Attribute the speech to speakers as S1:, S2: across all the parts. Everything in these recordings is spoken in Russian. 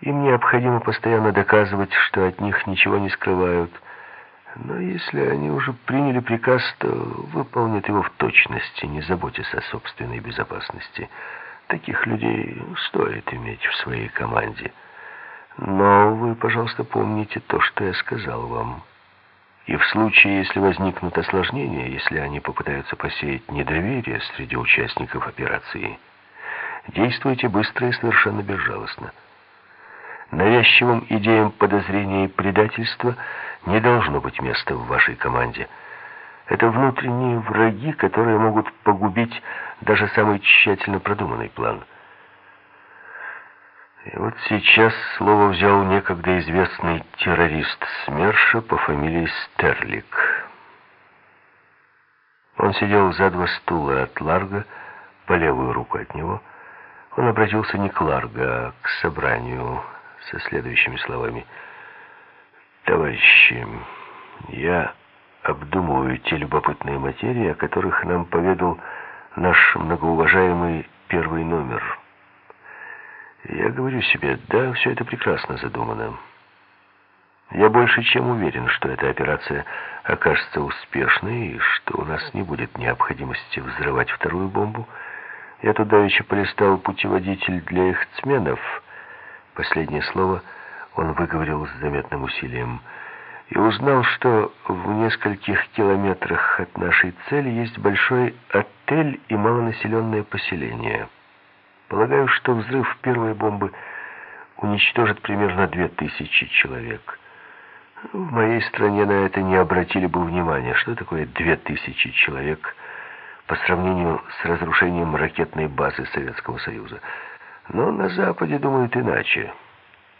S1: Им необходимо постоянно доказывать, что от них ничего не скрывают. Но если они уже приняли приказ, то выполнят его в точности, не заботясь о собственной безопасности. Таких людей стоит иметь в своей команде. Но вы, пожалуйста, помните то, что я сказал вам. И в случае, если возникнут осложнения, если они попытаются посеять недоверие среди участников операции, действуйте быстро и совершенно безжалостно. Навязчивым идеям подозрения и предательства не должно быть места в вашей команде. Это внутренние враги, которые могут погубить даже самый тщательно продуманный план – и вот сейчас слово взял некогда известный террорист СМЕРШа по фамилии Стерлик. Он сидел за два стула от Ларга, по левую руку от него. Он обратился не к Ларго, а к собранию со следующими словами. «Товарищи, я обдумываю те любопытные материи, о которых нам поведал наш многоуважаемый первый номер». Я говорю себе, да, все это прекрасно задумано. Я больше чем уверен, что эта операция окажется успешной и что у нас не будет необходимости взрывать вторую бомбу. Я туда еще полистал путеводитель для их цменов. Последнее слово он выговорил с заметным усилием. И узнал, что в нескольких километрах от нашей цели есть большой отель и малонаселенное поселение. Полагаю, что взрыв первой бомбы уничтожит примерно две тысячи человек. В моей стране на это не обратили бы внимания. Что такое две тысячи человек по сравнению с разрушением ракетной базы Советского Союза? Но на Западе думают иначе.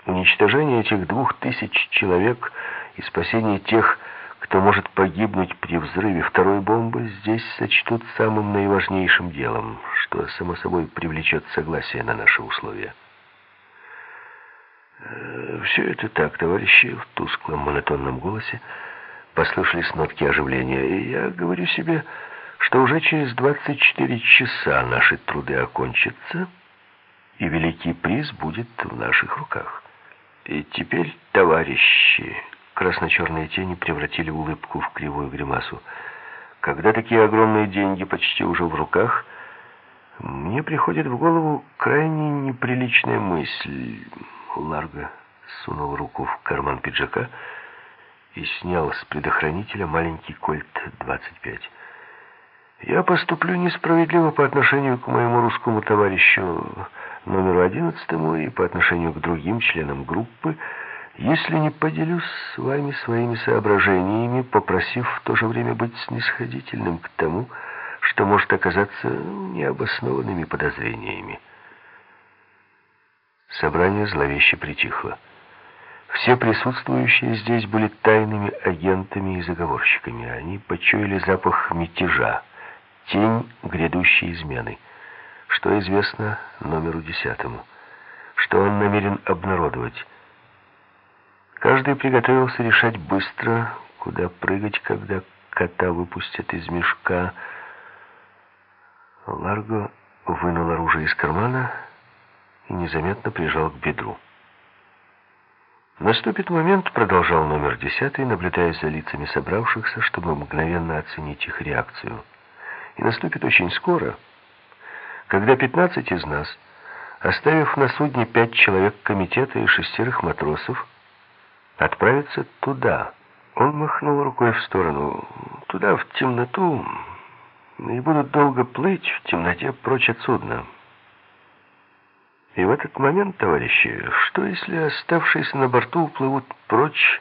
S1: Уничтожение этих двух тысяч человек и спасение тех, кто может погибнуть при взрыве второй бомбы, здесь сочтут самым наиважнейшим делом, что, само собой, привлечет согласие на наши условия. Э, «Все это так, товарищи», — в тусклом монотонном голосе послышались нотки оживления. «И я говорю себе, что уже через 24 часа наши труды окончатся, и великий приз будет в наших руках. И теперь, товарищи...» Красно-черные тени превратили улыбку в кривую гримасу. Когда такие огромные деньги почти уже в руках, мне приходит в голову крайне неприличная мысль. Ларго сунул руку в карман пиджака и снял с предохранителя маленький кольт 25. Я поступлю несправедливо по отношению к моему русскому товарищу номеру одиннадцатому и по отношению к другим членам группы, если не поделюсь с вами своими соображениями, попросив в то же время быть снисходительным к тому, что может оказаться необоснованными подозрениями. Собрание зловеще притихло. Все присутствующие здесь были тайными агентами и заговорщиками. Они почуяли запах мятежа, тень грядущей измены. Что известно номеру десятому? Что он намерен обнародовать? Каждый приготовился решать быстро, куда прыгать, когда кота выпустят из мешка. Ларго вынул оружие из кармана и незаметно прижал к бедру. Наступит момент, продолжал номер десятый, наблюдая за лицами собравшихся, чтобы мгновенно оценить их реакцию. И наступит очень скоро, когда пятнадцать из нас, оставив на судне пять человек комитета и шестерых матросов, отправиться туда. Он махнул рукой в сторону, туда, в темноту, и будут долго плыть в темноте прочь от судна. И в этот момент, товарищи, что если оставшиеся на борту уплывут прочь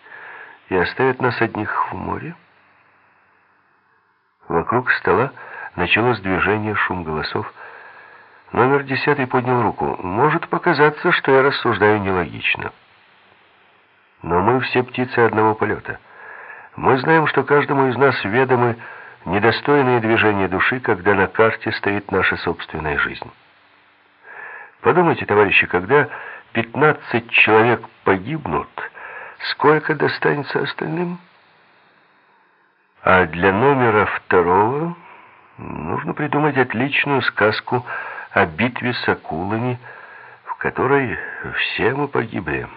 S1: и оставят нас одних в море? Вокруг стола началось движение, шум голосов. Номер десятый поднял руку. Может показаться, что я рассуждаю нелогично. Но мы все птицы одного полета. Мы знаем, что каждому из нас ведомы недостойные движения души, когда на карте стоит наша собственная жизнь. Подумайте, товарищи, когда 15 человек погибнут, сколько достанется остальным? А для номера второго нужно придумать отличную сказку о битве с акулами, которой все мы погибли.